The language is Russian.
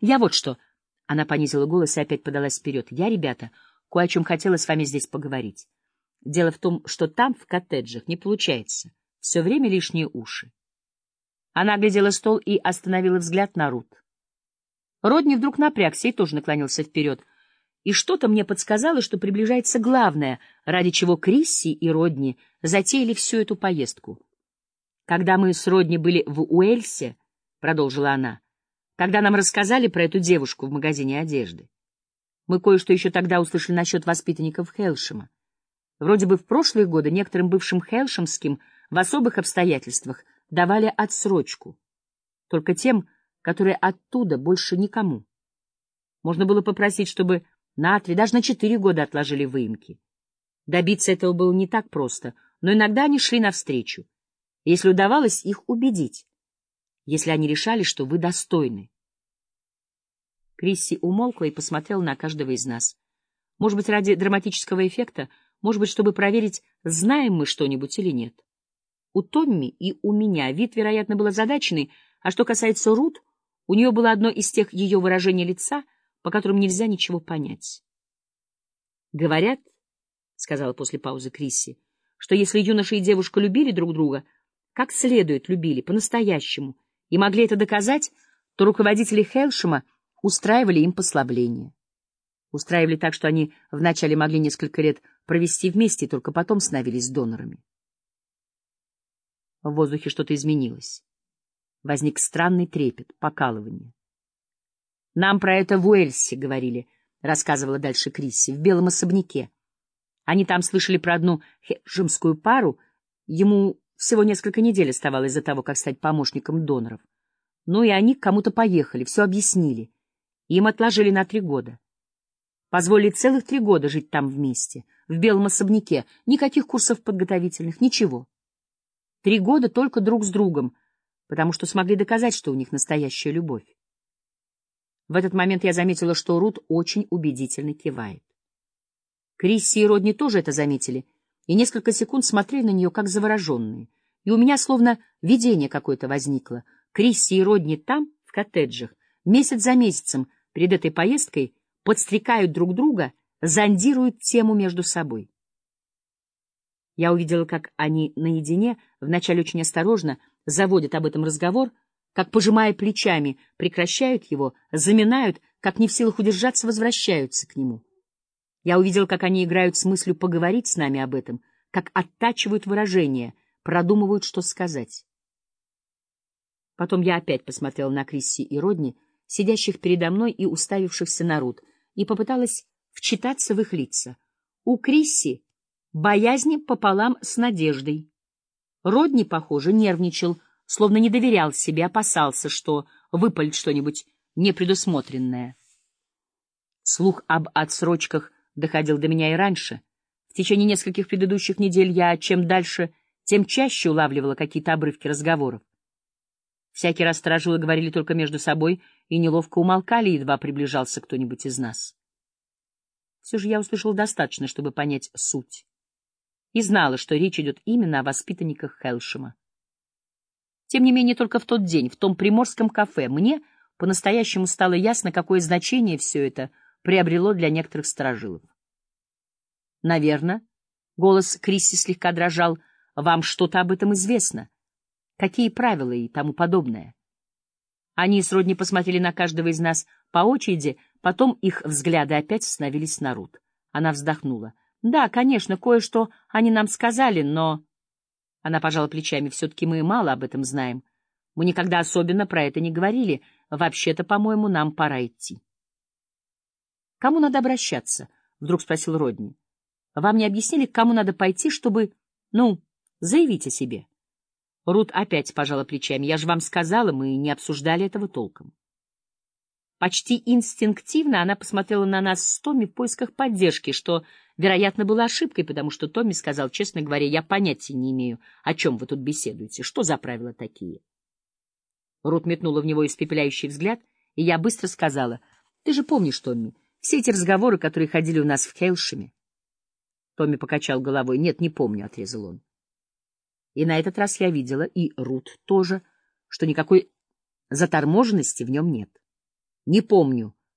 Я вот что. Она понизила голос и опять подалась вперед. Я, ребята, кое о чем хотела с вами здесь поговорить. Дело в том, что там, в коттеджах, не получается. Все время лишние уши. Она оглядела стол и остановила взгляд на Рут. Родни вдруг напрягся и тоже наклонился вперед. И что-то мне подсказало, что приближается главное, ради чего Крисси и Родни затеяли всю эту поездку. Когда мы с Родни были в Уэльсе, — продолжила она, — когда нам рассказали про эту девушку в магазине одежды. Мы кое-что еще тогда услышали насчет воспитанников Хелшема. Вроде бы в прошлые годы некоторым бывшим Хелшемским в особых обстоятельствах давали отсрочку. Только тем, которые оттуда больше никому. Можно было попросить, чтобы на три, даже на четыре года отложили выемки. Добиться этого было не так просто, но иногда они шли навстречу если удавалось их убедить, если они решали, что вы достойны. Крисси умолкла и посмотрела на каждого из нас. Может быть, ради драматического эффекта, может быть, чтобы проверить, знаем мы что-нибудь или нет. У Томми и у меня вид, вероятно, был озадаченный, а что касается Рут, у нее было одно из тех ее выражений лица, по которым нельзя ничего понять. «Говорят, — сказала после паузы Крисси, — что если юноша и девушка любили друг друга — как следует любили, по-настоящему, и могли это доказать, то руководители Хелшема устраивали им послабление. Устраивали так, что они вначале могли несколько лет провести вместе, только потом становились донорами. В воздухе что-то изменилось. Возник странный трепет, покалывание. «Нам про это в Уэльсе говорили», — рассказывала дальше Крисси, — «в белом особняке. Они там слышали про одну хешемскую пару, ему всего несколько недель оставалось до того, как стать помощником доноров. Ну и они к кому-то поехали, все объяснили. Им отложили на три года. Позволили целых три года жить там вместе, в белом особняке, никаких курсов подготовительных, ничего. Три года только друг с другом, потому что смогли доказать, что у них настоящая любовь. В этот момент я заметила, что Рут очень убедительно кивает. Крисси и Родни тоже это заметили — и несколько секунд смотрели на нее, как завороженные. И у меня словно видение какое-то возникло. Крисси и Родни там, в коттеджах, месяц за месяцем перед этой поездкой подстрекают друг друга, зондируют тему между собой. Я увидела, как они наедине, вначале очень осторожно, заводят об этом разговор, как, пожимая плечами, прекращают его, заминают, как не в силах удержаться, возвращаются к нему. Я увидел, как они играют с мыслью поговорить с нами об этом, как оттачивают выражения, продумывают, что сказать. Потом я опять посмотрел на Крисси и Родни, сидящих передо мной и уставившихся на Рут, и попыталась вчитаться в их лица. У Крисси боязнь пополам с надеждой. Родни, похоже, нервничал, словно не доверял себе, опасался, что выпалит что-нибудь непредусмотренное. Слух об отсрочках доходил до меня и раньше. В течение нескольких предыдущих недель я чем дальше, тем чаще улавливала какие-то обрывки разговоров. Всякий раз сторожилы говорили только между собой и неловко умолкали, едва приближался кто-нибудь из нас. Все же я услышала достаточно, чтобы понять суть. И знала, что речь идет именно о воспитанниках Хелшема. Тем не менее, только в тот день, в том приморском кафе, мне по-настоящему стало ясно, какое значение все это — приобрело для некоторых сторожилов. Наверное, голос Крисси слегка дрожал, вам что-то об этом известно. Какие правила и тому подобное. Они сродни посмотрели на каждого из нас по очереди, потом их взгляды опять остановились на Рут. Она вздохнула. «Да, конечно, кое-что они нам сказали, но...» Она пожала плечами. «Все-таки мы мало об этом знаем. Мы никогда особенно про это не говорили. Вообще-то, по-моему, нам пора идти». — Кому надо обращаться? — вдруг спросил Родни. — Вам не объяснили, к кому надо пойти, чтобы... Ну, заявить себе. Рут опять пожала плечами. Я же вам сказала, мы не обсуждали этого толком. Почти инстинктивно она посмотрела на нас с Томми в поисках поддержки, что, вероятно, было ошибкой, потому что Томми сказал, честно говоря, я понятия не имею, о чем вы тут беседуете, что за правила такие. Рут метнула в него испепеляющий взгляд, и я быстро сказала, ты же помнишь, Томми, все эти разговоры, которые ходили у нас в Хелшеме. Томми покачал головой. Нет, не помню, отрезал он. И на этот раз я видела, и Рут тоже, что никакой заторможенности в нем нет. Не помню,